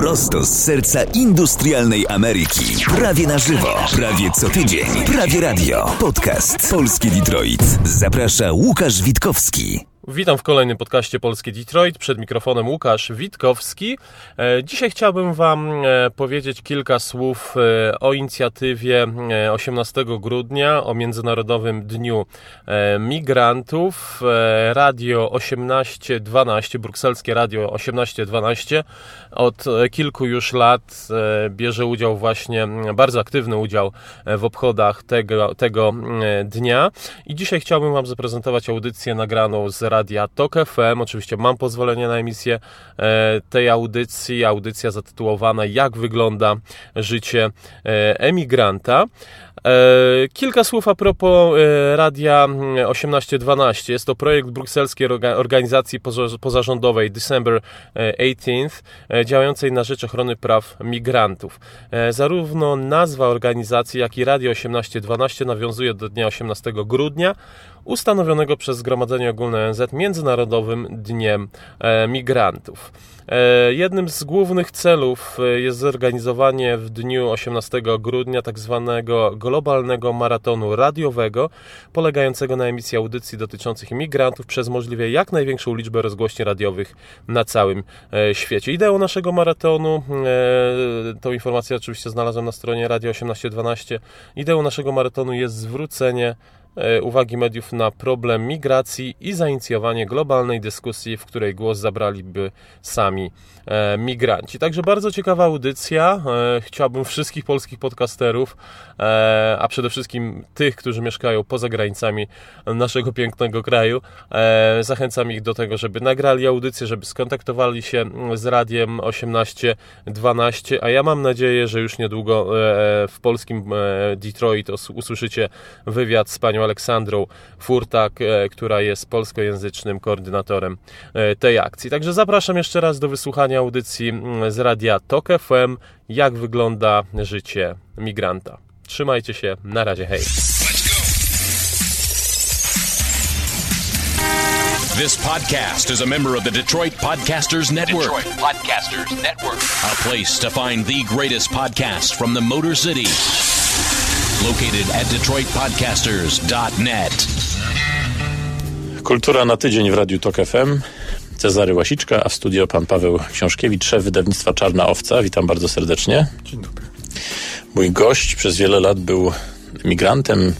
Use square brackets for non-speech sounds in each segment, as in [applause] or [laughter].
Prosto z serca industrialnej Ameryki. Prawie na żywo, prawie co tydzień, prawie radio. Podcast Polski Detroit. Zaprasza Łukasz Witkowski. Witam w kolejnym podcaście Polskie Detroit. Przed mikrofonem Łukasz Witkowski. E, dzisiaj chciałbym Wam e, powiedzieć kilka słów e, o inicjatywie 18 grudnia, o Międzynarodowym Dniu Migrantów. Radio 1812, brukselskie Radio 1812 od kilku już lat bierze udział właśnie, bardzo aktywny udział w obchodach tego, tego dnia. I dzisiaj chciałbym Wam zaprezentować audycję nagraną z radia TOK FM. Oczywiście mam pozwolenie na emisję e, tej audycji. Audycja zatytułowana Jak wygląda życie e, emigranta. E, kilka słów a propos Radia 1812. Jest to projekt brukselskiej organizacji pozarządowej December 18th, działającej na rzecz ochrony praw migrantów. Zarówno nazwa organizacji, jak i Radio 1812 nawiązuje do dnia 18 grudnia, ustanowionego przez Zgromadzenie Ogólne ONZ Międzynarodowym Dniem e, Migrantów. E, jednym z głównych celów e, jest zorganizowanie w dniu 18 grudnia tak zwanego globalnego maratonu radiowego, polegającego na emisji audycji dotyczących migrantów przez możliwie jak największą liczbę rozgłośni radiowych na całym świecie. Ideą naszego maratonu, tą informację oczywiście znalazłem na stronie Radio 1812, ideą naszego maratonu jest zwrócenie E, uwagi mediów na problem migracji i zainicjowanie globalnej dyskusji, w której głos zabraliby sami e, migranci. Także bardzo ciekawa audycja. E, chciałbym wszystkich polskich podcasterów, a przede wszystkim tych, którzy mieszkają poza granicami naszego pięknego kraju, zachęcam ich do tego, żeby nagrali audycję, żeby skontaktowali się z radiem 1812, a ja mam nadzieję, że już niedługo w polskim Detroit usłyszycie wywiad z panią Aleksandrą Furtak, e, która jest polskojęzycznym koordynatorem e, tej akcji. Także zapraszam jeszcze raz do wysłuchania audycji z radia TOK FM, jak wygląda życie migranta. Trzymajcie się, na razie, hej. This podcast is a member of the Detroit Podcasters Network. Detroit Podcasters Network. A place to find the greatest podcasts from the Motor City located at detroitpodcasters.net. Kultura na tydzień w Radiu Tok FM. Cezary Łasiczka, a w studio pan Paweł Książkiewicz, szef wydawnictwa Czarna Owca. Witam bardzo serdecznie. Dzień dobry. Mój gość przez wiele lat był emigrantem.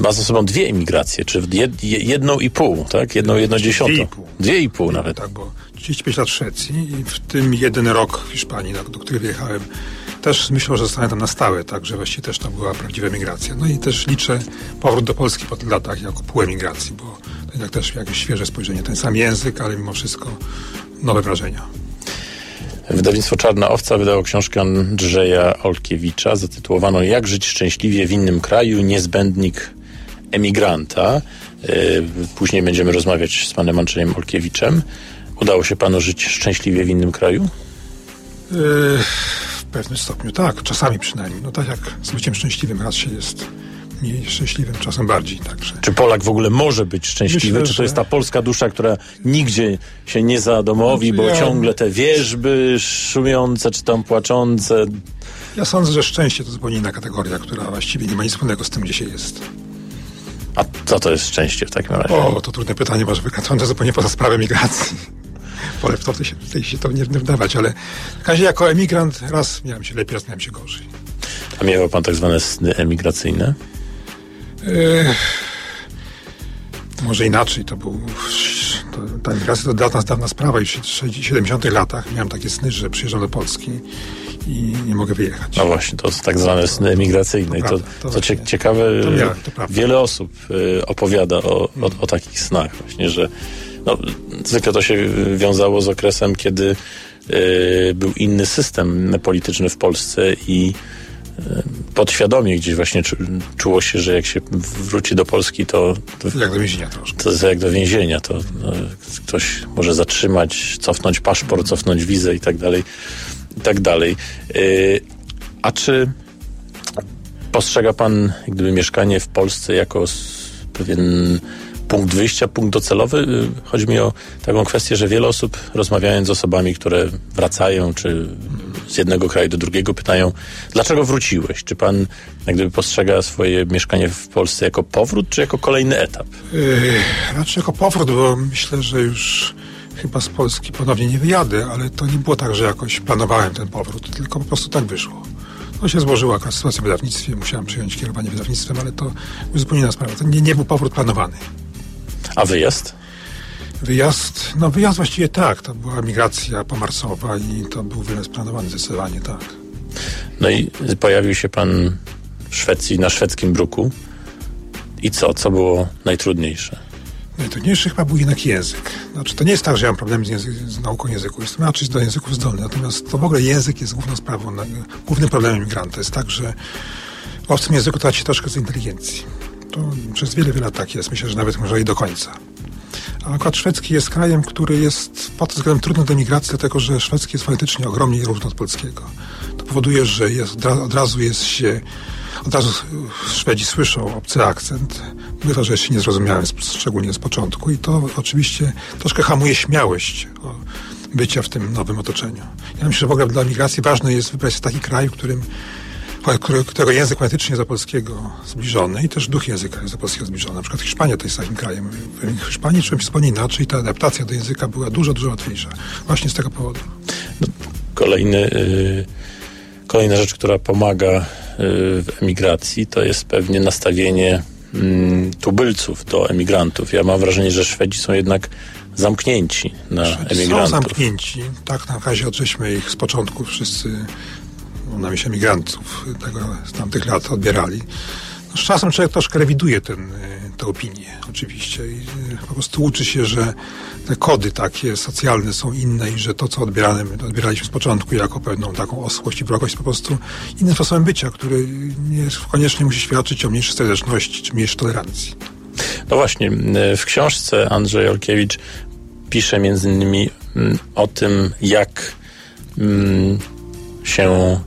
Ma za sobą dwie emigracje, czy jedną i pół, tak? Jedną, jedną dziesiątą. Dwie i pół. Dwie i pół nawet. Tak, bo 35 lat w Szwecji i w tym jeden rok w Hiszpanii, do której wjechałem też myślę, że zostanę tam na stałe, także właściwie też to była prawdziwa emigracja. No i też liczę powrót do Polski po tych latach jako pół emigracji, bo to jednak też jakieś świeże spojrzenie, ten sam język, ale mimo wszystko nowe wrażenia. Wydawnictwo Czarna Owca wydało książkę Andrzeja Olkiewicza zatytułowaną Jak żyć szczęśliwie w innym kraju, niezbędnik emigranta. Y, później będziemy rozmawiać z panem Andrzejem Olkiewiczem. Udało się panu żyć szczęśliwie w innym kraju? Pewnym stopniu tak, czasami przynajmniej. No tak jak z byciem szczęśliwym raz się jest mniej szczęśliwym, czasem bardziej. Także. Czy Polak w ogóle może być szczęśliwy? Myślę, czy to jest ta polska dusza, która nigdzie się nie zadomowi, bo ja... ciągle te wierzby szumiące czy tam płaczące? Ja sądzę, że szczęście to zupełnie inna kategoria, która właściwie nie ma nic wspólnego z tym, gdzie się jest. A co to jest szczęście w takim razie? O, to trudne pytanie, może wykręcone zupełnie poza sprawę migracji wolę w to się, w się to nie wdawać, ale w razie jako emigrant raz miałem się lepiej, raz miałem się gorzej. A miał pan tak zwane sny emigracyjne? może inaczej, to był to, ta emigracja to dawna, dawna sprawa już w 70 latach miałem takie sny, że przyjeżdżam do Polski i nie mogę wyjechać. No właśnie, to tak zwane sny emigracyjne. To, prawda, to, to ciekawe, to miałem, wiele osób y, opowiada o, o, o takich snach właśnie, że no, zwykle to się wiązało z okresem, kiedy y, był inny system polityczny w Polsce i y, podświadomie gdzieś właśnie czu, czuło się, że jak się wróci do Polski, to... to jak do więzienia troszkę. To jest jak do więzienia, to no, ktoś może zatrzymać, cofnąć paszport, cofnąć wizę i tak dalej, i tak dalej. Y, a czy postrzega pan gdyby mieszkanie w Polsce jako pewien punkt wyjścia, punkt docelowy. Y, chodzi mi o taką kwestię, że wiele osób rozmawiając z osobami, które wracają, czy z jednego kraju do drugiego, pytają, dlaczego wróciłeś? Czy pan jak gdyby postrzega swoje mieszkanie w Polsce jako powrót, czy jako kolejny etap? Yy, raczej jako powrót, bo myślę, że już chyba z Polski ponownie nie wyjadę, ale to nie było tak, że jakoś planowałem ten powrót, tylko po prostu tak wyszło. No się złożyła jakaś sytuacja w wydawnictwie, musiałem przyjąć kierowanie wydawnictwem, ale to zupełnie inna sprawa. To nie, nie był powrót planowany. A wyjazd? Wyjazd, no wyjazd właściwie tak, to była migracja pomarsowa i to był wyjazd planowany zdecydowanie, tak. No i pojawił się pan w Szwecji, na szwedzkim bruku. I co? Co było najtrudniejsze? Najtrudniejszy chyba był jednak język. Znaczy, to nie jest tak, że ja mam problem z, język, z nauką języku. Jestem raczej do języków zdolny. Natomiast to w ogóle język jest główną sprawą, głównym problemem migranta. Jest tak, że w obcym języku traci troszkę z inteligencji. To przez wiele, wiele lat tak jest. Myślę, że nawet może i do końca. A akurat szwedzki jest krajem, który jest pod względem trudny do migracji, dlatego że szwedzki jest fonetycznie ogromnie różny od polskiego. To powoduje, że jest, od razu jest się od razu Szwedzi słyszą obcy akcent. Bywa, że się nie zrozumiałem, szczególnie z początku i to oczywiście troszkę hamuje śmiałość bycia w tym nowym otoczeniu. Ja myślę, że w ogóle dla migracji ważne jest wybrać taki kraj, w którym którego język fonetycznie jest do polskiego zbliżony i też duch języka jest do polskiego zbliżony. Na przykład Hiszpania to jest takim krajem. W Hiszpanii czymś zupełnie inaczej ta adaptacja do języka była dużo, dużo łatwiejsza. Właśnie z tego powodu. No, kolejny, yy, kolejna rzecz, która pomaga yy, w emigracji, to jest pewnie nastawienie yy, tubylców do emigrantów. Ja mam wrażenie, że Szwedzi są jednak zamknięci na Szwedzi emigrantów. Są zamknięci. Tak, na razie odżeśmy ich z początku wszyscy na myśl emigrantów tego, z tamtych lat odbierali. No, z czasem człowiek troszkę rewiduje ten, y, tę opinię, oczywiście. I y, po prostu uczy się, że te kody takie socjalne są inne i że to, co odbieramy, odbieraliśmy z początku jako pewną taką osłość i wrogość, po prostu innym sposobem bycia, który nie koniecznie musi świadczyć o mniejszej serdeczności czy mniejszej tolerancji. No właśnie, w książce Andrzej Olkiewicz pisze między innymi mm, o tym, jak mm, się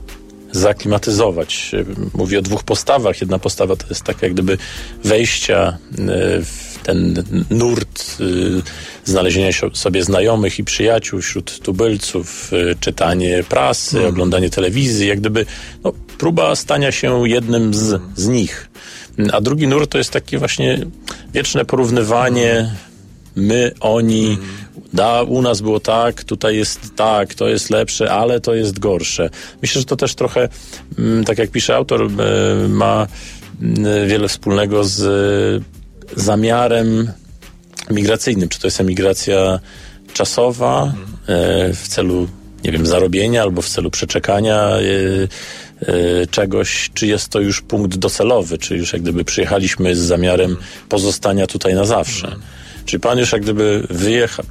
zaklimatyzować. Mówię o dwóch postawach. Jedna postawa to jest taka jak gdyby wejścia e, w ten nurt e, znalezienia sobie znajomych i przyjaciół wśród tubylców, e, czytanie prasy, mm. oglądanie telewizji, jak gdyby no, próba stania się jednym z, z nich. A drugi nurt to jest takie właśnie wieczne porównywanie my, oni, mm da, u nas było tak, tutaj jest tak, to jest lepsze, ale to jest gorsze. Myślę, że to też trochę, mm, tak jak pisze autor, e, ma mm, wiele wspólnego z zamiarem migracyjnym. Czy to jest emigracja czasowa e, w celu, nie wiem, zarobienia albo w celu przeczekania e, czegoś, czy jest to już punkt docelowy, czy już jak gdyby przyjechaliśmy z zamiarem pozostania tutaj na zawsze. Czy pan już jak gdyby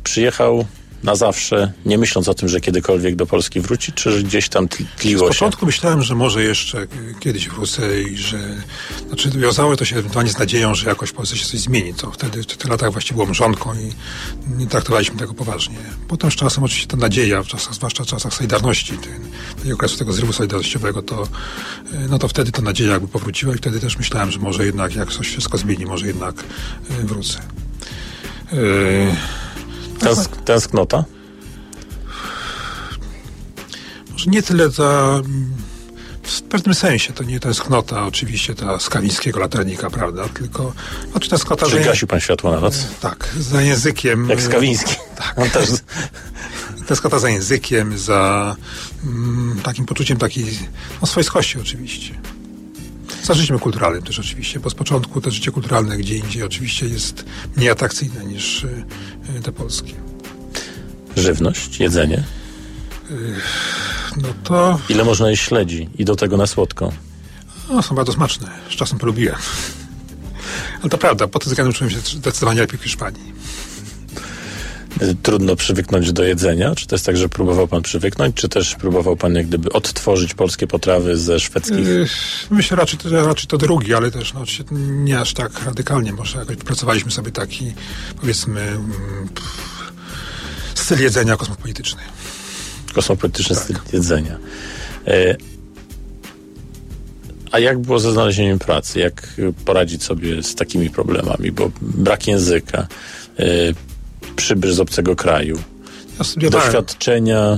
przyjechał na zawsze, nie myśląc o tym, że kiedykolwiek do Polski wróci, czy gdzieś tam tliło się? Z początku myślałem, że może jeszcze kiedyś wrócę i że... Znaczy wiązało to się ewentualnie z nadzieją, że jakoś w Polsce się coś zmieni, co wtedy w tych latach właściwie było mrzonką i nie traktowaliśmy tego poważnie. Potem z czasem oczywiście ta nadzieja, w czasach, zwłaszcza w czasach Solidarności, tej okresu tego zrywu solidarnościowego, to, no to wtedy ta nadzieja jakby powróciła i wtedy też myślałem, że może jednak jak coś wszystko zmieni, może jednak e, wrócę. Yy, Tęsk, tęsknota? Może nie tyle za... W pewnym sensie to nie tęsknota, oczywiście ta z Kamińskiego latarnika, prawda? Tylko znaczy tęsknota za... gasił pan światło na noc? Tak, za językiem. Jak z Kawiński. Tak. On też... [laughs] Tęsknota za językiem, za mm, takim poczuciem takiej no, swojskości oczywiście. Za życiem kulturalnym też oczywiście, bo z początku to życie kulturalne gdzie indziej oczywiście jest mniej atrakcyjne niż y, te polskie. Żywność, jedzenie? Y, no to... Ile można jeść śledzi i do tego na słodko? No, są bardzo smaczne. Z czasem polubiłem. Ale to prawda, po tym względem czułem się zdecydowanie lepiej w Hiszpanii trudno przywyknąć do jedzenia? Czy to jest tak, że próbował pan przywyknąć, czy też próbował pan jak gdyby odtworzyć polskie potrawy ze szwedzkich? Yy, myślę raczej, raczej to drugi, ale też no, nie aż tak radykalnie. Może jakoś pracowaliśmy sobie taki, powiedzmy, mm, styl jedzenia kosmopolityczny. Kosmopolityczny tak. styl jedzenia. E, A jak było ze znalezieniem pracy? Jak poradzić sobie z takimi problemami? Bo brak języka, przybysz z obcego kraju, ja doświadczenia...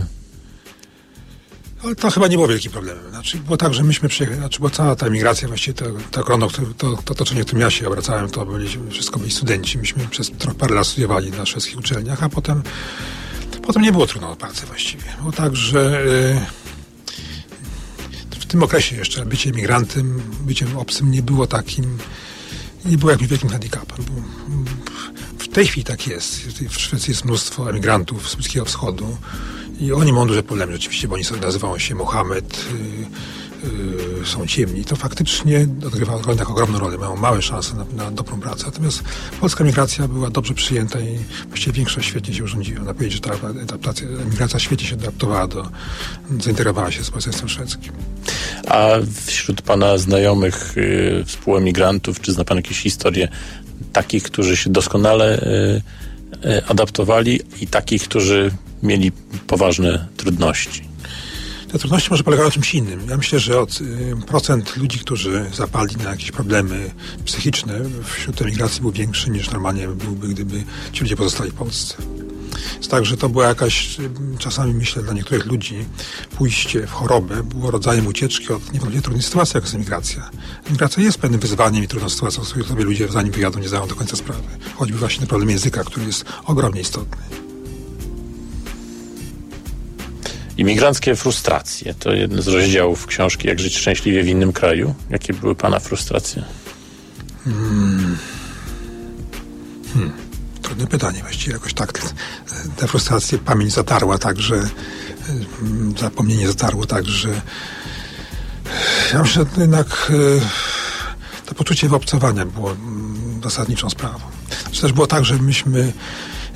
Ale to chyba nie było wielkim problemem. Znaczy, było tak, że myśmy przyjechali, znaczy, bo cała ta emigracja, właściwie to, to grono, to, to, to otoczenie, w którym ja się obracałem, to byli, wszystko byli studenci. Myśmy przez parę lat studiowali na szwedzkich uczelniach, a potem, potem nie było trudno o pracę właściwie. Było tak, że yy, w tym okresie jeszcze bycie emigrantem, byciem obcym nie było takim, nie było jakimś wielkim handicapem. Tej chwili tak jest. W Szwecji jest mnóstwo emigrantów z Bliskiego Wschodu i oni mają duże problemy rzeczywiście, bo oni nazywają się Mohamed, yy, są ciemni. To faktycznie odgrywa tak ogromną rolę, mają małe szanse na, na dobrą pracę. Natomiast polska migracja była dobrze przyjęta i właściwie większość świetnie się urządziła. Na powiedzieć, że ta adaptacja, emigracja świetnie się adaptowała do, zainteresowała się społeczeństwem szwedzkim. A wśród Pana znajomych yy, współemigrantów, czy zna Pan jakieś historie takich, którzy się doskonale y, y, adaptowali i takich, którzy mieli poważne trudności. Te trudności może polegały na czymś innym. Ja myślę, że od y, procent ludzi, którzy zapadli na jakieś problemy psychiczne wśród emigracji był większy niż normalnie byłby, gdyby ci ludzie pozostali w Polsce. Jest tak, że to była jakaś, czasami myślę, dla niektórych ludzi pójście w chorobę było rodzajem ucieczki od niewątpliwie trudnej sytuacji, jak jest emigracja. Emigracja jest pewnym wyzwaniem i trudną sytuacją, z której sobie ludzie zanim wyjadą nie zdają do końca sprawy. Choćby właśnie ten problem języka, który jest ogromnie istotny. Imigranckie frustracje to jeden z rozdziałów książki Jak żyć szczęśliwie w innym kraju. Jakie były Pana frustracje? Hmm. Hmm. Trudne pytanie. Właściwie jakoś tak te frustracje pamięć zatarła tak, że hmm, zapomnienie zatarło tak, że ja myślę, że jednak e, to poczucie wyobcowania było zasadniczą sprawą. Czy też było tak, że myśmy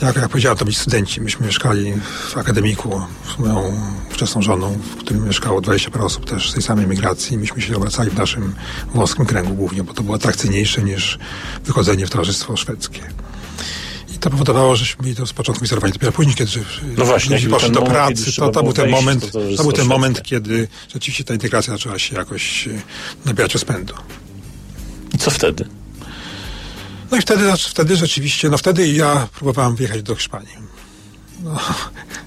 jak, jak powiedziałem, to byli studenci. Myśmy mieszkali w akademiku z moją wczesną żoną, w którym mieszkało 20 parę osób też z tej samej migracji. Myśmy się obracali w naszym włoskim kręgu głównie, bo to było atrakcyjniejsze niż wychodzenie w towarzystwo szwedzkie. I to powodowało, żeśmy byli to z początku izolowani. Dopiero później, kiedy no właśnie, ludzie poszli do pracy, to, to był ten moment, to, to był ten moment, kiedy rzeczywiście ta integracja zaczęła się jakoś nabierać rozpędu. I co wtedy? No i wtedy, wtedy rzeczywiście, no wtedy ja próbowałem wyjechać do Hiszpanii. No,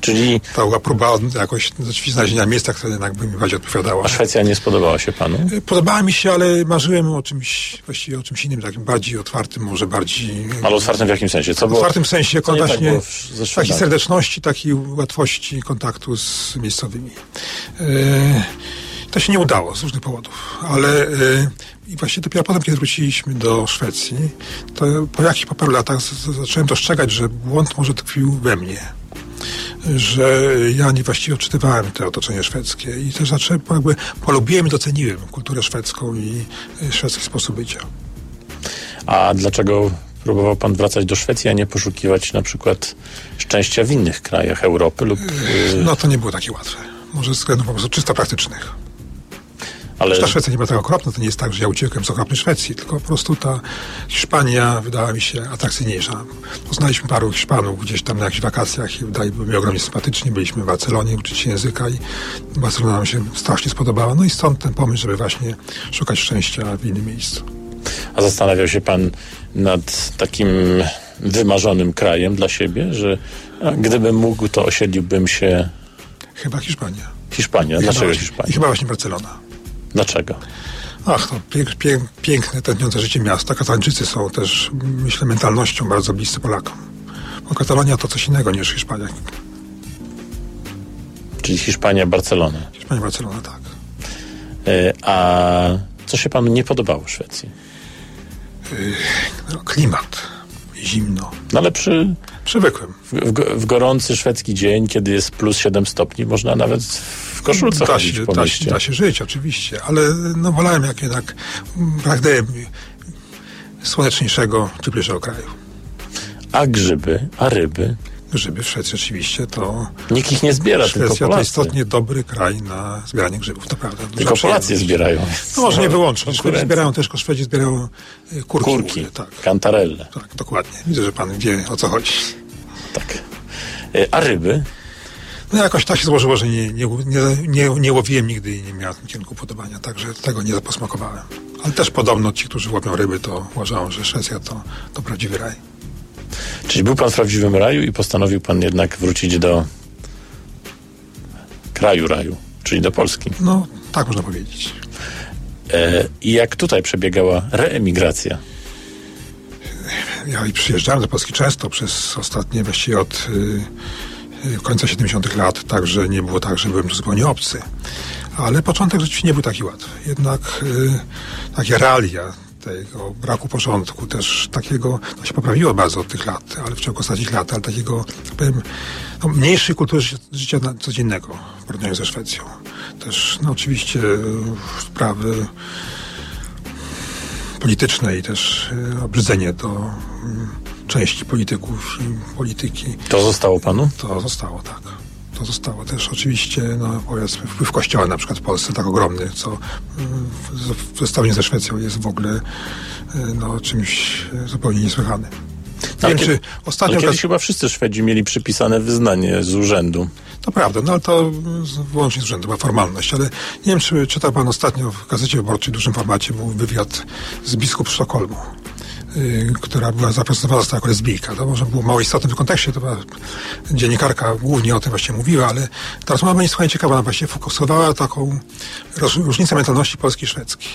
Czyli... To była próba jakoś znalezienia miejsca, które jednak by mi bardziej odpowiadało. A Szwecja nie spodobała się panu? E, podobała mi się, ale marzyłem o czymś, właściwie o czymś innym, takim bardziej otwartym, może bardziej... Ale otwartym w jakim sensie? Co w otwartym sensie, co właśnie tak takiej serdeczności, takiej łatwości kontaktu z miejscowymi. E, to się nie udało z różnych powodów, ale e, i właśnie dopiero potem, kiedy wróciliśmy do Szwecji, to po jakichś po paru latach zacząłem dostrzegać, że błąd może tkwił we mnie. Że ja niewłaściwie odczytywałem to otoczenie szwedzkie i też zacząłem, jakby polubiłem i doceniłem kulturę szwedzką i e, szwedzki sposób bycia. A dlaczego próbował pan wracać do Szwecji, a nie poszukiwać na przykład szczęścia w innych krajach Europy lub... No to nie było takie łatwe. Może ze względów po prostu czysto praktycznych. Ale... Ta Szwecja nie była tak okropna, to nie jest tak, że ja uciekłem z okropnej Szwecji, tylko po prostu ta Hiszpania wydała mi się atrakcyjniejsza. Poznaliśmy paru Hiszpanów gdzieś tam na jakichś wakacjach i wydali mi ogromnie sympatyczni. Byliśmy w Barcelonie uczyć się języka i Barcelona nam się strasznie spodobała. No i stąd ten pomysł, żeby właśnie szukać szczęścia w innym miejscu. A zastanawiał się pan nad takim wymarzonym krajem dla siebie, że gdybym mógł, to osiedliłbym się... Chyba Hiszpania. Hiszpania. Dlaczego Hiszpania? I chyba właśnie Barcelona. Dlaczego? Ach, to pięk, pięk, piękne, tętniące życie miasta. Katalończycy są też, myślę, mentalnością bardzo bliscy Polakom. Bo Katalonia to coś innego niż Hiszpania. Czyli Hiszpania, Barcelona. Hiszpania, Barcelona, tak. Yy, a co się panu nie podobało w Szwecji? Yy, no, klimat. Zimno. No ale przy... Przywykłem. W, w, w gorący szwedzki dzień, kiedy jest plus 7 stopni, można nawet w koszulce da się, da, się, da się żyć, oczywiście, ale no wolałem jak jednak pragnę słoneczniejszego, cieplejszego kraju. A grzyby, a ryby? Grzyby w Szwecji oczywiście to... Nikt ich nie zbiera, Szwecja tylko Polacy. to istotnie dobry kraj na zbieranie grzybów, to prawda. Tylko Polacy zbierają. No może nie wyłącznie. Szwedzi zbierają też, Szwedzi zbierają kurki. Kurki, tak. kantarelle. Tak, dokładnie. Widzę, że pan wie o co chodzi. Tak. E, a ryby? No jakoś tak się złożyło, że nie, nie, nie, nie łowiłem nigdy i nie miałem w tym kierunku podobania, także tego nie posmakowałem. Ale też podobno ci, którzy łowią ryby, to uważają, że Szwecja to, to prawdziwy raj. Czyli był pan w prawdziwym raju i postanowił pan jednak wrócić do kraju raju, czyli do Polski. No, tak można powiedzieć. E, I jak tutaj przebiegała reemigracja? Ja przyjeżdżałem do Polski często przez ostatnie właściwie od y, końca 70. lat, także nie było tak, że byłem zupełnie obcy. Ale początek rzeczywiście nie był taki łatwy. Jednak y, takie realia tego braku porządku, też takiego, to się poprawiło bardzo od tych lat, ale w ciągu ostatnich lat, ale takiego, tak powiem, no, mniejszej kultury życia codziennego w porównaniu ze Szwecją. Też, no oczywiście sprawy polityczne i też e, obrzydzenie do mm, części polityków i polityki. To zostało panu? To zostało, tak to zostało też oczywiście, no powiedzmy, wpływ kościoła na przykład w Polsce tak ogromny, co mm, w zestawieniu ze Szwecją jest w ogóle e, no, czymś zupełnie niesłychanym. Nie wiem, czy ostatnio... Ale kiedyś chyba wszyscy Szwedzi mieli przypisane wyznanie z urzędu. To prawda, no ale to wyłącznie z urzędu, była formalność, ale nie wiem, czy czytał pan ostatnio w Gazecie Wyborczej w dużym formacie był wywiad z biskup Sztokholmu. Y, która była zaprezentowana jako lesbijka. To może było mało istotne w kontekście, to była dziennikarka głównie o tym właśnie mówiła, ale ta rozmowa będzie słuchaj ciekawa, ona właśnie fokusowała taką różnicę mentalności polskiej i szwedzkiej.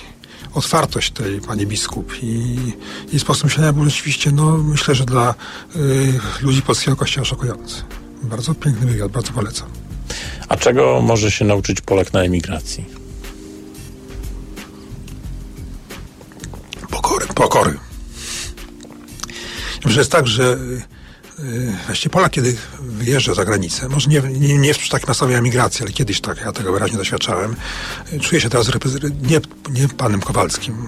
Otwartość tej pani biskup i, i sposób myślenia był rzeczywiście, no myślę, że dla y, ludzi polskiego kościoła szokujący. Bardzo piękny wywiad, bardzo polecam. A czego może się nauczyć Polak na emigracji? Pokory. Pokory że jest tak, że y, Właściwie Polak, kiedy wyjeżdża za granicę, może nie, nie, nie w takiej masowej emigracji, ale kiedyś tak, ja tego wyraźnie doświadczałem, y, czuje się teraz nie, nie panem Kowalskim,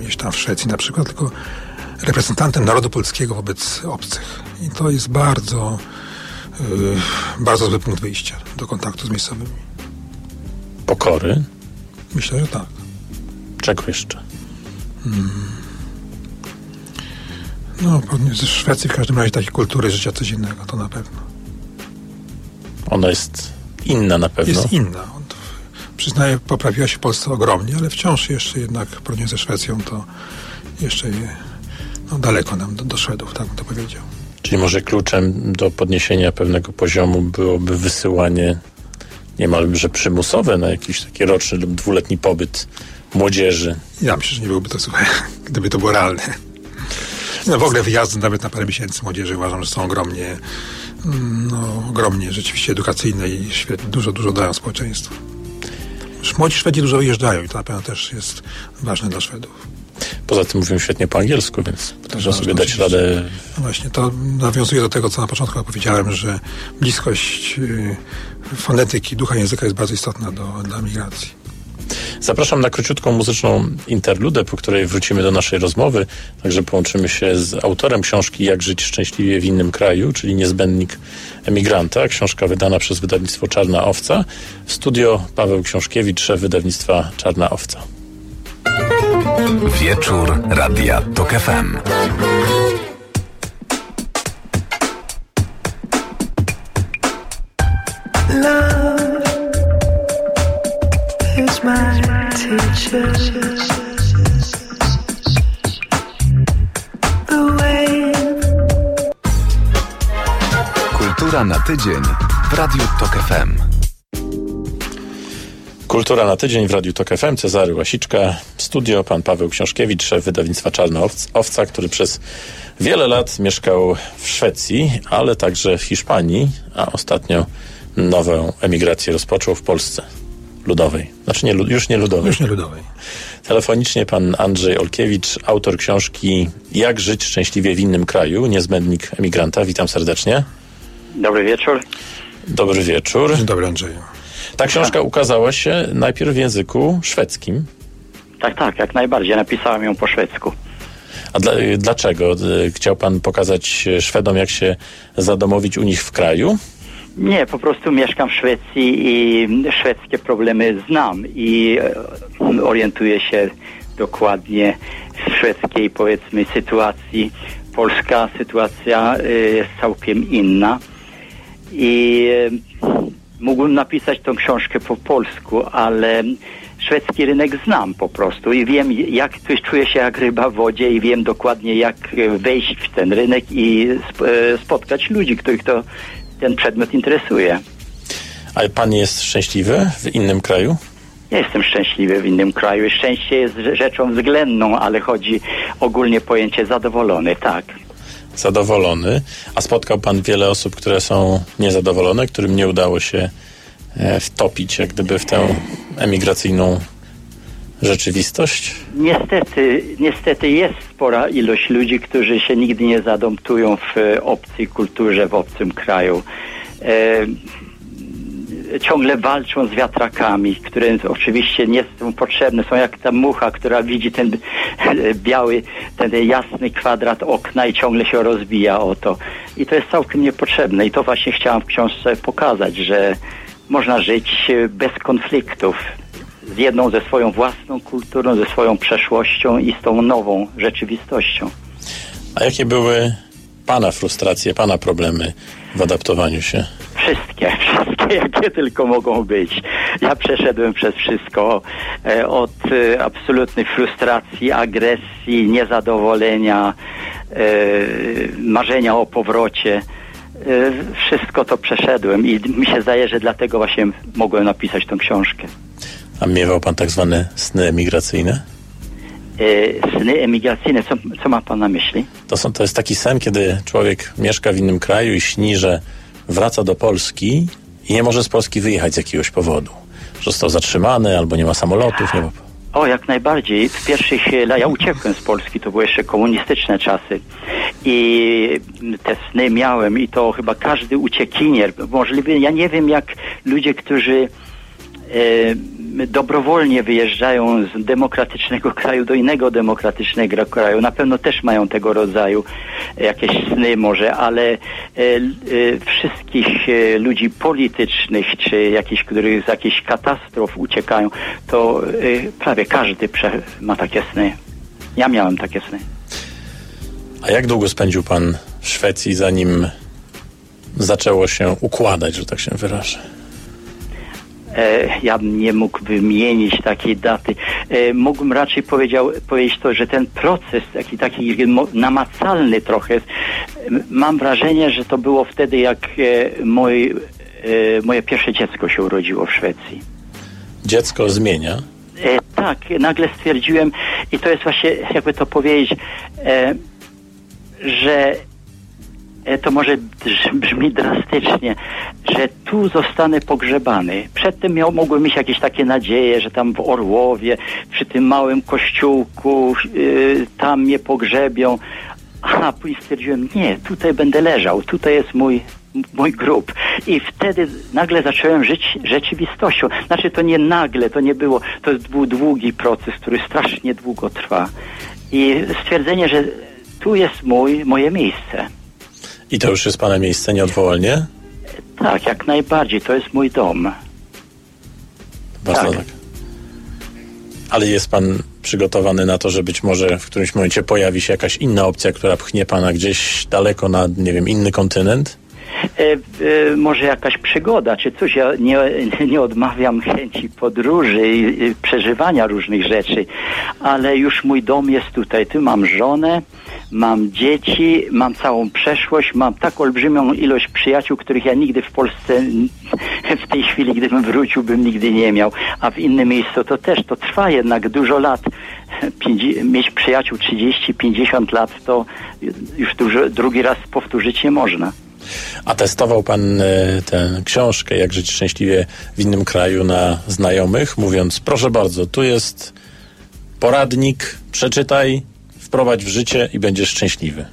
gdzieś tam w Szwecji na przykład, tylko reprezentantem narodu polskiego wobec obcych. I to jest bardzo, yy, bardzo zły punkt wyjścia do kontaktu z miejscowymi. Pokory? Myślę, że tak. Czego jeszcze? Hmm. No, ze Szwecji w każdym razie takiej kultury życia codziennego, to na pewno. Ona jest inna na pewno. Jest inna. Przyznaję, poprawiła się w Polsce ogromnie, ale wciąż jeszcze jednak w porównaniu ze Szwecją to jeszcze no, daleko nam do, do Szwedów, tak bym to powiedział. Czyli może kluczem do podniesienia pewnego poziomu byłoby wysyłanie niemalże przymusowe na jakiś taki roczny lub dwuletni pobyt młodzieży. Ja myślę, że nie byłoby to słuchaj, [laughs] gdyby to było realne. No w ogóle wyjazdy nawet na parę miesięcy młodzieży uważam, że są ogromnie, mm, no, ogromnie rzeczywiście edukacyjne i świetnie, dużo, dużo dają społeczeństwu. Młodzi Szwedzi dużo wyjeżdżają i to na pewno też jest ważne dla Szwedów. Poza tym mówią świetnie po angielsku, więc można sobie dać radę. No właśnie, to nawiązuje do tego, co na początku powiedziałem, że bliskość y, fonetyki, ducha języka jest bardzo istotna do, dla migracji. Zapraszam na króciutką muzyczną interludę, po której wrócimy do naszej rozmowy. Także połączymy się z autorem książki Jak żyć szczęśliwie w innym kraju, czyli niezbędnik emigranta. Książka wydana przez wydawnictwo Czarna Owca. W studio Paweł Książkiewicz, szef wydawnictwa Czarna Owca. Wieczór Radia TOK FM. Kultura na tydzień w Radiu Tok FM. Kultura na tydzień w Radiu Tok FM. Cezary Łasiczka, studio, pan Paweł Książkiewicz, szef wydawnictwa Czarna Owca, który przez wiele lat mieszkał w Szwecji, ale także w Hiszpanii, a ostatnio nową emigrację rozpoczął w Polsce ludowej. Znaczy nie, już nie ludowej. Już nie ludowej. Telefonicznie pan Andrzej Olkiewicz, autor książki Jak żyć szczęśliwie w innym kraju, niezbędnik emigranta. Witam serdecznie. Dobry wieczór. Dobry wieczór. Dzień dobry Andrzeju. Ta książka ukazała się najpierw w języku szwedzkim. Tak, tak, jak najbardziej. Napisałem ją po szwedzku. A dla, dlaczego? Chciał pan pokazać Szwedom, jak się zadomowić u nich w kraju? Nie, po prostu mieszkam w Szwecji i szwedzkie problemy znam i e, orientuję się dokładnie w szwedzkiej powiedzmy sytuacji. Polska sytuacja e, jest całkiem inna i mógłbym napisać tą książkę po polsku, ale szwedzki rynek znam po prostu i wiem, jak czuję się jak ryba w wodzie i wiem dokładnie, jak wejść w ten rynek i e, spotkać ludzi, których to ten przedmiot interesuje. Ale pan jest szczęśliwy w innym kraju? Ja jestem szczęśliwy w innym kraju. Szczęście jest rzeczą względną, ale chodzi ogólnie pojęcie zadowolony, tak. Zadowolony. A spotkał pan wiele osób, które są niezadowolone, którym nie udało się e, wtopić jak gdyby w tę emigracyjną rzeczywistość? Niestety, niestety jest spora ilość ludzi, którzy się nigdy nie zadoptują w obcej kulturze, w obcym kraju. E, ciągle walczą z wiatrakami, które oczywiście nie są potrzebne. Są jak ta mucha, która widzi ten [laughs] biały, ten jasny kwadrat okna i ciągle się rozbija o to. I to jest całkiem niepotrzebne. I to właśnie chciałam w książce pokazać, że można żyć bez konfliktów. Z jedną, ze swoją własną kulturą, ze swoją przeszłością i z tą nową rzeczywistością. A jakie były Pana frustracje, Pana problemy w adaptowaniu się? Wszystkie, [laughs] wszystkie, jakie tylko mogą być. Ja przeszedłem przez wszystko, e, od e, absolutnej frustracji, agresji, niezadowolenia, e, marzenia o powrocie. Wszystko to przeszedłem i mi się zdaje, że dlatego właśnie mogłem napisać tą książkę. A miewał pan tak zwane sny emigracyjne? sny emigracyjne, co, co ma pan na myśli? To, są, to jest taki sen, kiedy człowiek mieszka w innym kraju i śni, że wraca do Polski i nie może z Polski wyjechać z jakiegoś powodu. Został zatrzymany albo nie ma samolotów. Nie ma... O, jak najbardziej. W pierwszych latach ja uciekłem z Polski, to były jeszcze komunistyczne czasy. I te sny miałem i to chyba każdy uciekinier, możliwy, ja nie wiem jak ludzie, którzy e, dobrowolnie wyjeżdżają z demokratycznego [laughs] kraju do innego demokratycznego kraju. Na pewno też mają tego rodzaju jakieś sny może, ale e, e, wszystkich e, ludzi politycznych, czy jakichś, których z jakichś katastrof uciekają, to prawie każdy ma takie sny. Ja miałem takie sny. A jak długo spędził pan w Szwecji, zanim zaczęło się układać, że tak się wyrażę? E, ja nie mógł wymienić takiej daty. E, mógłbym raczej powiedział, powiedzieć to, że ten proces taki, taki namacalny trochę, mam wrażenie, że to było wtedy, jak e, mój, moje pierwsze dziecko się urodziło w Szwecji. Dziecko zmienia? tak, nagle stwierdziłem i to jest właśnie, jakby to powiedzieć, że to może brzmi drastycznie, że tu zostanę pogrzebany. Przedtem miał, mogłem mieć jakieś takie nadzieje, że tam w Orłowie, przy tym małym kościółku, yy, tam mnie pogrzebią. A później stwierdziłem, nie, tutaj będę leżał, tutaj jest mój, mój grób. I wtedy nagle zacząłem żyć rzeczywistością. Znaczy to nie nagle, to nie było, to był długi proces, który strasznie długo trwa. I stwierdzenie, że tu jest mój, moje miejsce. I to już jest Pana miejsce nieodwołalnie? Tak, jak najbardziej. To jest mój dom. Bardzo tak. tak. Ale jest Pan przygotowany na to, że być może w którymś momencie pojawi się jakaś inna opcja, która pchnie Pana gdzieś daleko na, nie wiem, inny kontynent? E, e, może jakaś przygoda, czy coś. Ja nie, nie odmawiam chęci podróży i, i przeżywania różnych rzeczy, ale już mój dom jest tutaj. Tu mam żonę, mam dzieci, mam całą przeszłość, mam tak olbrzymią ilość przyjaciół, których ja nigdy w Polsce [laughs] w tej chwili, gdybym wrócił, bym nigdy nie miał, a w innym miejscu to też, to trwa jednak dużo lat. mieć przyjaciół 30-50 lat, to już dużo, drugi raz powtórzyć nie można. A testował pan e, tę książkę, jak żyć szczęśliwie w innym kraju na znajomych, mówiąc, proszę bardzo, tu jest poradnik, przeczytaj, wprowadź w życie i będziesz szczęśliwy.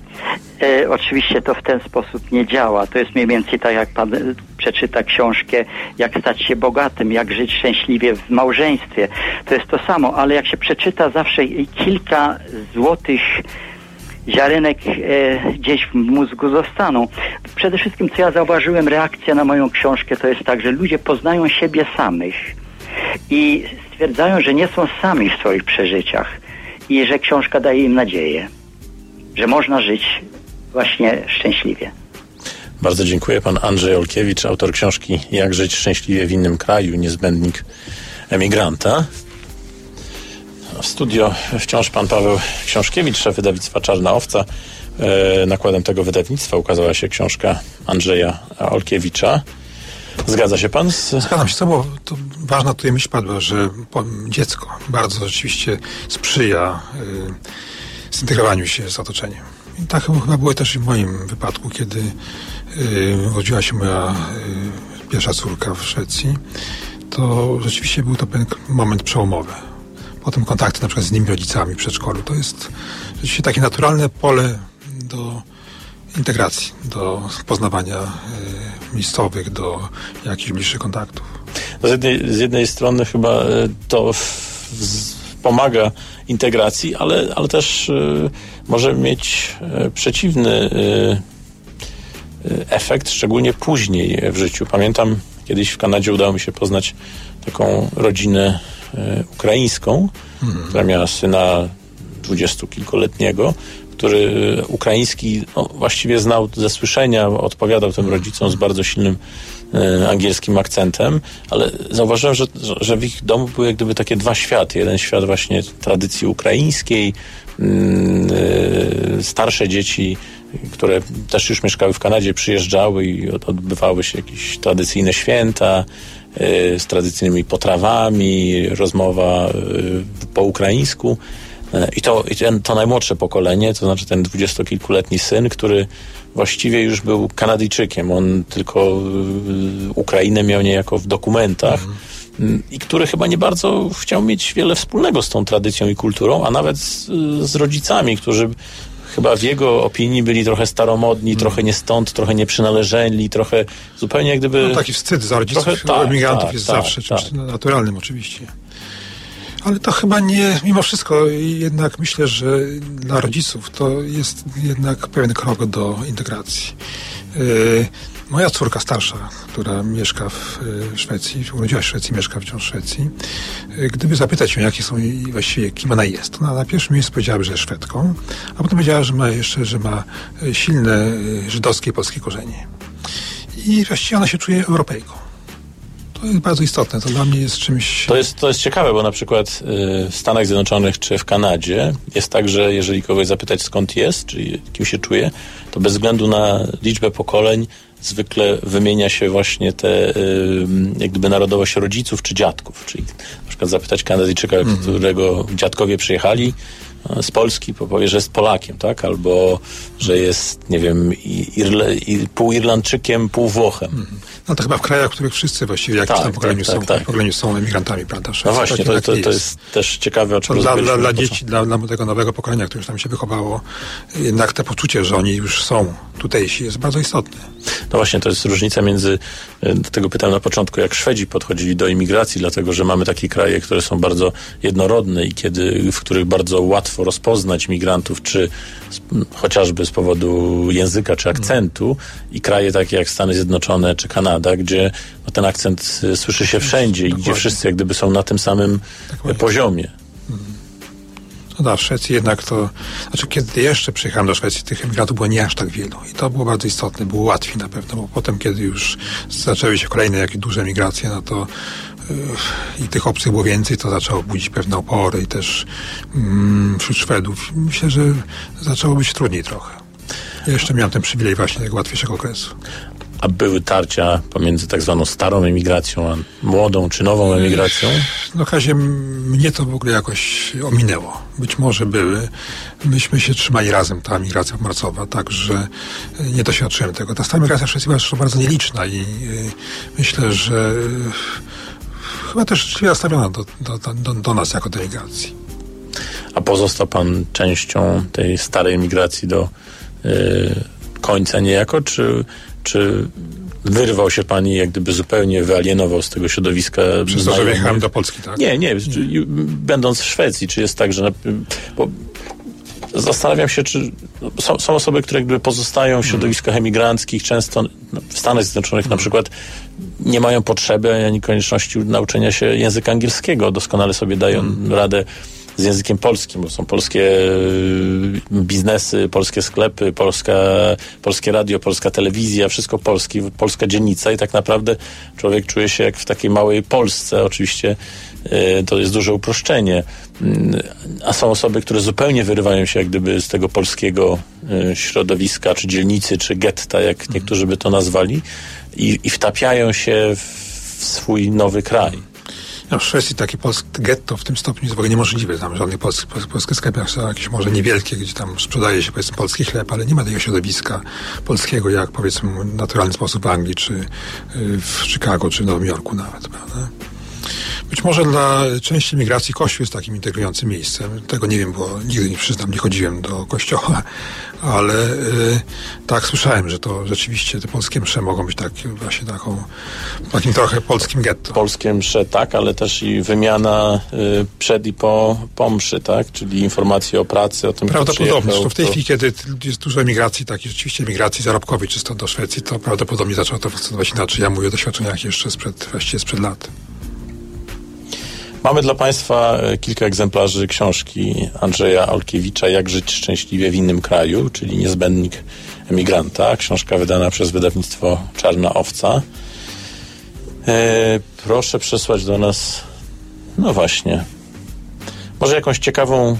E, oczywiście to w ten sposób nie działa. To jest mniej więcej tak, jak pan e, przeczyta książkę, jak stać się bogatym, jak żyć szczęśliwie w małżeństwie. To jest to samo, ale jak się przeczyta zawsze kilka złotych ziarenek e, gdzieś w mózgu zostaną. Przede wszystkim, co ja zauważyłem, reakcja na moją książkę to jest tak, że ludzie poznają siebie samych i stwierdzają, że nie są sami w swoich przeżyciach i że książka daje im nadzieję, że można żyć właśnie szczęśliwie. Bardzo dziękuję. Pan Andrzej Olkiewicz, autor książki Jak żyć szczęśliwie w innym kraju, niezbędnik emigranta. W studio wciąż pan Paweł Książkiewicz, szef wydawnictwa Czarna Owca. E, nakładem tego wydawnictwa ukazała się książka Andrzeja Olkiewicza. Zgadza się pan? Z... Zgadzam się, bo to ważna tutaj myśl padła, że dziecko bardzo rzeczywiście sprzyja y, zintegrowaniu się z otoczeniem. I tak chyba było też w moim wypadku, kiedy y, urodziła się moja pierwsza córka w Szwecji, to rzeczywiście był to pewien moment przełomowy. Potem kontakty na przykład z innymi rodzicami w przedszkolu. To jest rzeczywiście takie naturalne pole do integracji, do poznawania y, miejscowych, do jakichś bliższych kontaktów. No z, jednej, z jednej strony chyba y, to pomaga integracji, ale, ale też y, może mieć przeciwny y, efekt, szczególnie później w życiu. Pamiętam, kiedyś w Kanadzie udało mi się poznać taką rodzinę ukraińską, hmm. która miała syna dwudziestokilkoletniego, który ukraiński no, właściwie znał ze słyszenia, odpowiadał tym rodzicom z bardzo silnym e, angielskim akcentem, ale zauważyłem, że, że w ich domu były jak gdyby takie dwa światy. Jeden świat właśnie tradycji ukraińskiej, mm, e, starsze dzieci, które też już mieszkały w Kanadzie, przyjeżdżały i odbywały się jakieś tradycyjne święta e, z tradycyjnymi potrawami, rozmowa po ukraińsku. E, I to, i ten, to najmłodsze pokolenie, to znaczy ten dwudziestokilkuletni syn, który właściwie już był Kanadyjczykiem. On tylko Ukrainę miał niejako w dokumentach. I który chyba nie bardzo chciał mieć wiele wspólnego z tą tradycją i kulturą, a nawet z, z rodzicami, którzy chyba w jego opinii byli trochę staromodni, mm. trochę nie stąd, trochę nie przynależeli, trochę zupełnie jak gdyby... No, taki wstyd za rodziców trochę, tak, emigrantów tak, jest tak, zawsze czymś tak. naturalnym oczywiście. Ale to chyba nie, mimo wszystko jednak myślę, że dla rodziców to jest jednak pewien krok do integracji. Moja córka starsza, która mieszka w yy, Szwecji, urodziła się w Szwecji, mieszka wciąż w Szwecji, yy, gdyby zapytać ją, jakie są jej, właściwie, kim ona jest, ona na pierwszym miejscu powiedziałaby, że jest Szwedką, a potem powiedziała, że ma jeszcze, że ma silne żydowskie i polskie korzenie. I właściwie ona się czuje Europejką. To jest bardzo istotne, to dla mnie jest czymś... To jest, to jest ciekawe, bo na przykład y, w Stanach Zjednoczonych czy w Kanadzie jest tak, że jeżeli kogoś zapytać skąd jest, czy kim się czuje, to bez względu na liczbę pokoleń zwykle wymienia się właśnie te jak gdyby narodowość rodziców czy dziadków. Czyli na przykład zapytać Kanadyjczyka, mm którego dziadkowie przyjechali, z Polski powie, że jest Polakiem, tak? Albo, że jest, nie wiem, Irle, pół Irlandczykiem, pół Włochem. Mhm. No to chyba w krajach, w których wszyscy właściwie jakimś tak, tam pokoleniu, tak, są, tak, pokoleniu są emigrantami, prawda? no właśnie, to, to, to, jest też ciekawe, o czym Dla, dla, dla dzieci, dla, dla tego nowego pokolenia, które już tam się wychowało, jednak to poczucie, że oni już są tutejsi jest bardzo istotne. No właśnie, to jest różnica między, e, do tego pytałem na początku, jak Szwedzi podchodzili do imigracji, dlatego, że mamy takie kraje, które są bardzo jednorodne i kiedy, w których bardzo łatwo rozpoznać migrantów, czy z, chociażby z powodu języka, czy akcentu i kraje takie jak Stany Zjednoczone, czy Kanada, gdzie no, ten akcent e, słyszy się wszędzie i gdzie wszyscy jak gdyby są na tym samym tak poziomie. No da, w Szwecji jednak to, znaczy kiedy jeszcze przyjechałem do Szwecji, tych emigrantów było nie aż tak wielu i to było bardzo istotne, było łatwiej na pewno, bo potem kiedy już zaczęły się kolejne jakieś duże migracje, no to i tych obcych było więcej, to zaczęło budzić pewne opory i też yy, wśród Szwedów. Myślę, że zaczęło być trudniej trochę. Ja jeszcze miałem ten przywilej właśnie tego łatwiejszego okresu a były tarcia pomiędzy tak zwaną starą emigracją, a młodą czy nową emigracją? No Kazie, mnie to w ogóle jakoś ominęło. Być może były. Myśmy się trzymali razem, ta emigracja marcowa, także nie doświadczyłem tego. Ta stara emigracja była bardzo nieliczna i myślę, że chyba też życzliwie nastawiona do, do, do, do nas jako do emigracji. A pozostał pan częścią tej starej emigracji do yy, końca niejako, czy czy wyrwał się pani jak gdyby zupełnie wyalienował z tego środowiska Przez to, że wjechałem do Polski, tak? Nie, nie, nie. Będąc w Szwecji, czy jest tak, że... Bo zastanawiam się, czy są, są, osoby, które jakby pozostają w środowiskach emigranckich, często w Stanach Zjednoczonych na przykład nie mają potrzeby ani konieczności nauczenia się języka angielskiego. Doskonale sobie dają radę z językiem polskim, bo są polskie biznesy, polskie sklepy, polska, polskie radio, polska telewizja, wszystko polski, polska dziennica i tak naprawdę człowiek czuje się jak w takiej małej Polsce. Oczywiście to jest duże uproszczenie. Mm, a są osoby, które zupełnie wyrywają się jak gdyby z tego polskiego środowiska, czy dzielnicy, czy getta, jak niektórzy by to nazwali i, i wtapiają się w swój nowy kraj. No, w Szwecji takie polskie getto w tym stopniu jest w ogóle niemożliwe. Tam żadnych polskich, polskich sklepach są jakieś może niewielkie, gdzie tam sprzedaje się powiedzmy polski chleb, ale nie ma takiego środowiska polskiego jak powiedzmy w naturalny sposób w Anglii, czy y, w Chicago, czy w Nowym Jorku nawet, prawda? Być może dla części migracji Kościół jest takim integrującym miejscem. Tego nie wiem, bo nigdy nie przyznam, nie chodziłem do kościoła, ale y, tak słyszałem, że to rzeczywiście te polskie msze mogą być tak, właśnie taką, takim trochę polskim getto. Polskie msze tak, ale też i wymiana y, przed i po, po mszy, tak? Czyli informacje o pracy, o tym, Prawdopodobnie. To w tej to... chwili, kiedy jest dużo emigracji, takiej rzeczywiście emigracji zarobkowej czysto do Szwecji, to prawdopodobnie zaczęło to funkcjonować inaczej. Ja mówię o doświadczeniach jeszcze sprzed, właściwie sprzed lat. Mamy dla Państwa e, kilka egzemplarzy książki Andrzeja Olkiewicza Jak żyć szczęśliwie w innym kraju, czyli Niezbędnik emigranta. Książka wydana przez wydawnictwo Czarna Owca. E, proszę przesłać do nas, no właśnie, może jakąś ciekawą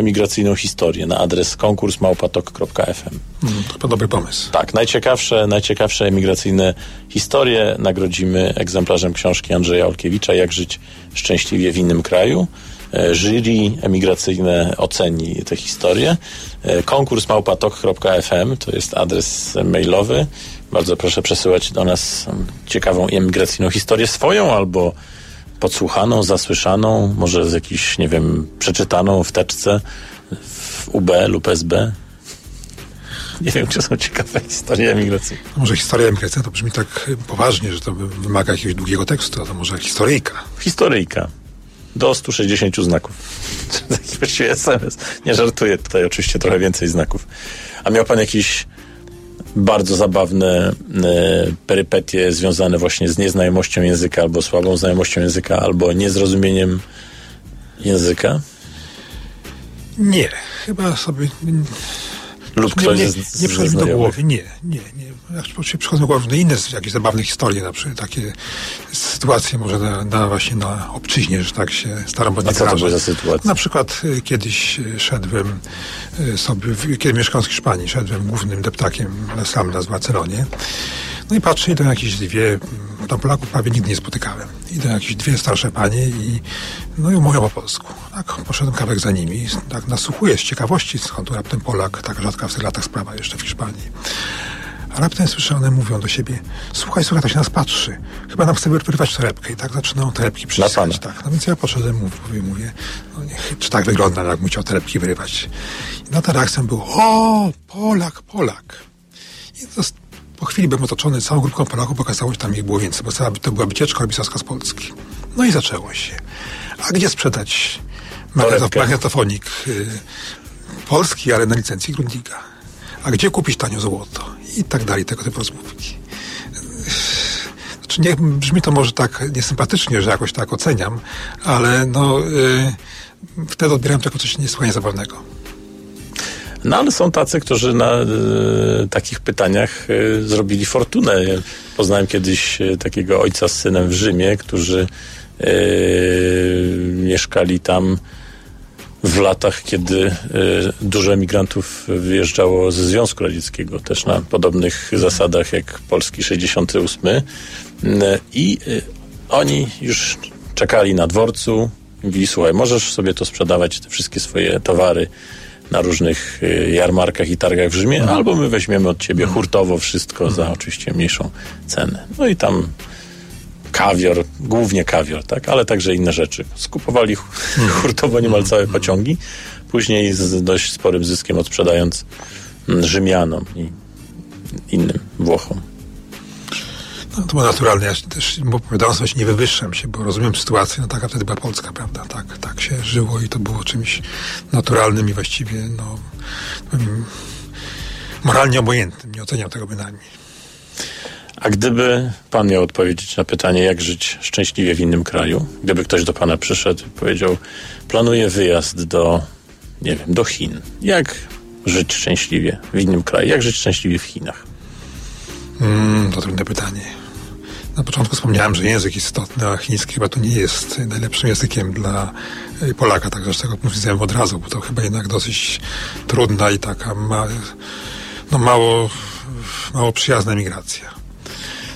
emigracyjną historię na adres konkursmałpatok.fm. Mm, to dobry pomysł. Tak, najciekawsze, najciekawsze emigracyjne historie nagrodzimy egzemplarzem książki Andrzeja Olkiewicza Jak żyć szczęśliwie w innym kraju. E, jury emigracyjne oceni te historie. E, konkurs małpatok.fm to jest adres mailowy. Bardzo proszę przesyłać do nas ciekawą emigracyjną historię swoją albo podsłuchaną, zasłyszaną, może z jakiś, nie wiem, przeczytaną w teczce w UB lub SB. Nie wiem, czy są ciekawe historie emigracji. może historia emigracji to brzmi tak poważnie, że to wymaga jakiegoś długiego tekstu, a to może historyjka. Historyjka. Do 160 znaków. Taki [laughs] właściwie SMS. Nie żartuję, tutaj oczywiście trochę więcej znaków. A miał pan jakiś bardzo zabawne e, perypetie związane właśnie z nieznajomością języka, albo słabą znajomością języka, albo niezrozumieniem języka? Nie, chyba sobie lub ktoś nie, nie, nie przychodzi mi do głowy, nie, nie, nie. Się przychodzą do głowy inne jakieś zabawne historie, na przykład takie sytuacje może na, na właśnie na obczyźnie, że tak się staram A co to były za sytuacje? Na przykład y, kiedyś y, szedłem y, sobie, kiedy mieszkałem w Hiszpanii, szedłem głównym deptakiem sam na Barcelonie. No i patrzę, idą jakieś dwie, tam Polaków prawie nigdy nie spotykałem. Idą jakieś dwie starsze panie i no i mówią po polsku. Tak, poszedłem kawałek za nimi, tak nasłuchuję z ciekawości, skąd raptem Polak, tak rzadka w tych latach sprawa jeszcze w Hiszpanii. A raptem słyszę, one mówią do siebie, słuchaj, słuchaj, to się nas patrzy. Chyba nam chce wyrwać torebkę. I tak zaczynają torebki przyciskać. Tak. No więc ja poszedłem, mówię, mówię no czy tak wygląda, jak mu chciał torebki wyrywać. I na tę reakcją było, o, Polak, Polak. I to po chwili byłem otoczony całą grupą Polaków, okazało się, tam ich było więcej, bo cała, to była wycieczka orbisowska z Polski. No i zaczęło się. A gdzie sprzedać magnetofonik y, polski, ale na licencji Grundiga? A gdzie kupić tanio złoto? I tak dalej, tego typu rozmówki. Znaczy nie, brzmi to może tak niesympatycznie, że jakoś tak oceniam, ale no, y, wtedy odbieram to jako coś niesłychanie zabawnego. No ale są tacy, którzy na y, takich pytaniach y, zrobili fortunę. Poznałem kiedyś y, takiego ojca z synem w Rzymie, którzy mieszkali tam w latach, kiedy dużo emigrantów wyjeżdżało ze Związku Radzieckiego, też na podobnych zasadach jak Polski 68. I oni już czekali na dworcu, mówili, słuchaj, możesz sobie to sprzedawać, te wszystkie swoje towary na różnych y, jarmarkach i targach w Rzymie, albo my weźmiemy od ciebie hurtowo wszystko za oczywiście mniejszą cenę. No i tam kawior, głównie kawior, tak, ale także inne rzeczy. Skupowali [laughs] hurtowo niemal całe pociągi, później z dość sporym zyskiem odsprzedając mm, Rzymianom i innym Włochom. No, to było naturalne. Ja też opowiadałem sobie, nie wywyższam się, bo rozumiem sytuację. No taka wtedy była Polska, prawda? Tak, tak się żyło i to było czymś naturalnym i właściwie, no, moralnie obojętnym. Nie oceniam tego bynajmniej. A gdyby pan miał odpowiedzieć na pytanie, jak żyć szczęśliwie w innym kraju, gdyby ktoś do pana przyszedł i powiedział, planuję wyjazd do, nie wiem, do Chin. Jak żyć szczęśliwie w innym kraju? Jak żyć szczęśliwie w Chinach? Mm, to trudne pytanie. Na początku wspomniałem, że język istotny, a chiński chyba tu nie jest najlepszym językiem dla e, Polaka, także z tego widzenia od razu, bo to chyba jednak dosyć trudna i taka ma, no mało, mało przyjazna migracja.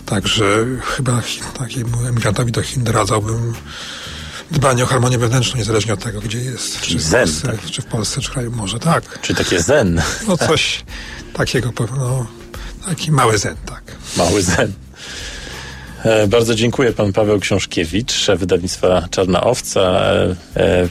Także chyba takiemu emigrantowi do Chin radzałbym dbanie o harmonię wewnętrzną, niezależnie od tego, gdzie jest. Czy, w Polsce, tak? czy w Polsce, czy w kraju może, tak. Czy takie zen? No coś takiego, no, taki mały zen, tak. Mały zen. Bardzo dziękuję pan Paweł Książkiewicz, szef wydawnictwa Czarna Owca. E, e,